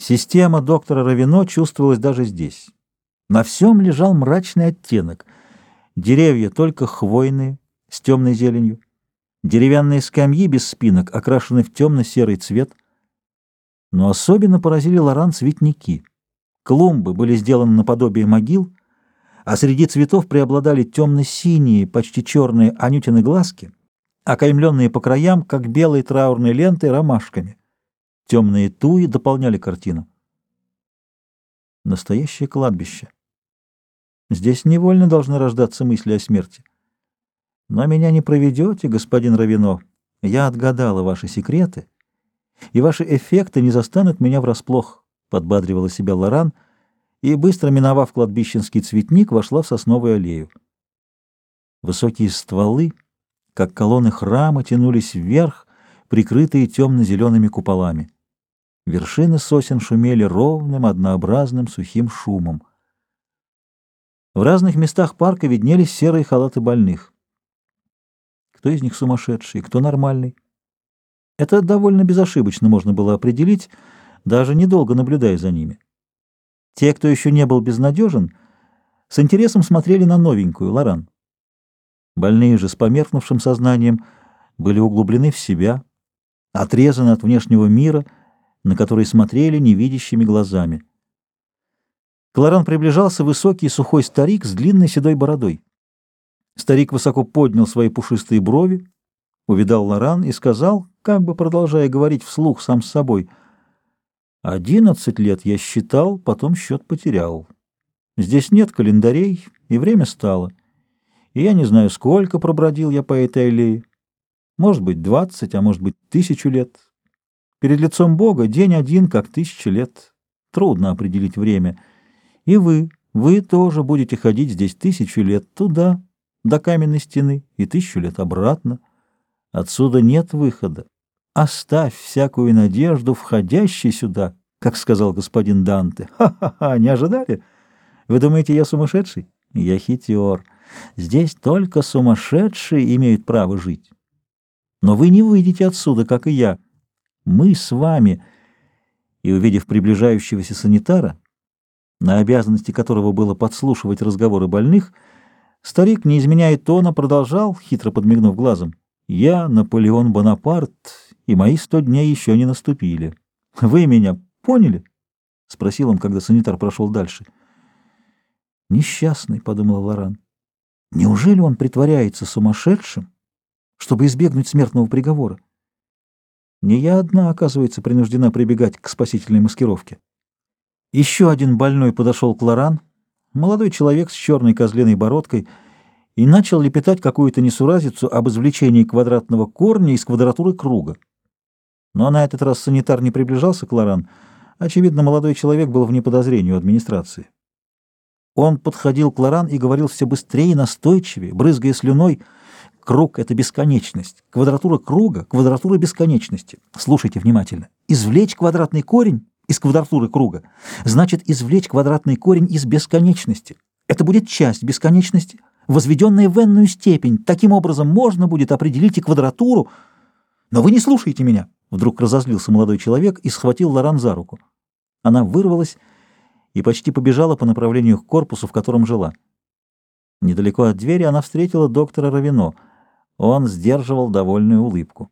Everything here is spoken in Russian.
Система доктора Равино чувствовалась даже здесь. На всем лежал мрачный оттенок. Деревья только хвойные, с темной зеленью. Деревянные скамьи без спинок окрашены в темно-серый цвет. Но особенно поразили Лоран цветники. Клумбы были сделаны наподобие могил, а среди цветов преобладали темно-синие, почти черные анютины глазки, окаймленные по краям, как белой траурной лентой, ромашками. Темные туи дополняли картину. Настоящее кладбище. Здесь невольно должны рождаться мысли о смерти. Но меня не проведете, господин Равино. Я отгадала ваши секреты, и ваши эффекты не застанут меня врасплох, — подбадривала себя Лоран, и, быстро миновав кладбищенский цветник, вошла в сосновую аллею. Высокие стволы, как колонны храма, тянулись вверх, прикрытые темно-зелеными куполами. Вершины сосен шумели ровным, однообразным, сухим шумом. В разных местах парка виднелись серые халаты больных. Кто из них сумасшедший, кто нормальный? Это довольно безошибочно можно было определить, даже недолго наблюдая за ними. Те, кто еще не был безнадежен, с интересом смотрели на новенькую, Лоран. Больные же с померкнувшим сознанием были углублены в себя, отрезаны от внешнего мира — на который смотрели невидящими глазами. К Лоран приближался высокий сухой старик с длинной седой бородой. Старик высоко поднял свои пушистые брови, увидал Лоран и сказал, как бы продолжая говорить вслух сам с собой, «Одиннадцать лет я считал, потом счет потерял. Здесь нет календарей, и время стало. И я не знаю, сколько пробродил я по этой аллее. Может быть, двадцать, а может быть, тысячу лет. Перед лицом Бога день один, как тысяча лет. Трудно определить время. И вы, вы тоже будете ходить здесь тысячу лет туда, до каменной стены, и тысячу лет обратно. Отсюда нет выхода. Оставь всякую надежду, входящей сюда, как сказал господин Данте. Ха-ха-ха, не ожидали? Вы думаете, я сумасшедший? Я хитер. Здесь только сумасшедшие имеют право жить. Но вы не выйдете отсюда, как и я. Мы с вами. И, увидев приближающегося санитара, на обязанности которого было подслушивать разговоры больных, старик, не изменяя тона, продолжал, хитро подмигнув глазом. «Я Наполеон Бонапарт, и мои сто дней еще не наступили. Вы меня поняли?» — спросил он, когда санитар прошел дальше. «Несчастный», — подумал Лоран. «Неужели он притворяется сумасшедшим, чтобы избегнуть смертного приговора?» Не я одна, оказывается, принуждена прибегать к спасительной маскировке. Еще один больной подошел к Лоран, молодой человек с черной козленой бородкой, и начал лепетать какую-то несуразицу об извлечении квадратного корня из квадратуры круга. Но на этот раз санитар не приближался к Лоран. Очевидно, молодой человек был вне подозрения у администрации. Он подходил к Лоран и говорил все быстрее и настойчивее, брызгая слюной — Круг — это бесконечность. Квадратура круга — квадратура бесконечности. Слушайте внимательно. Извлечь квадратный корень из квадратуры круга значит извлечь квадратный корень из бесконечности. Это будет часть бесконечности, возведенная в n степень. Таким образом можно будет определить и квадратуру. Но вы не слушаете меня. Вдруг разозлился молодой человек и схватил Лоран за руку. Она вырвалась и почти побежала по направлению к корпусу, в котором жила. Недалеко от двери она встретила доктора Равино — он сдерживал довольную улыбку.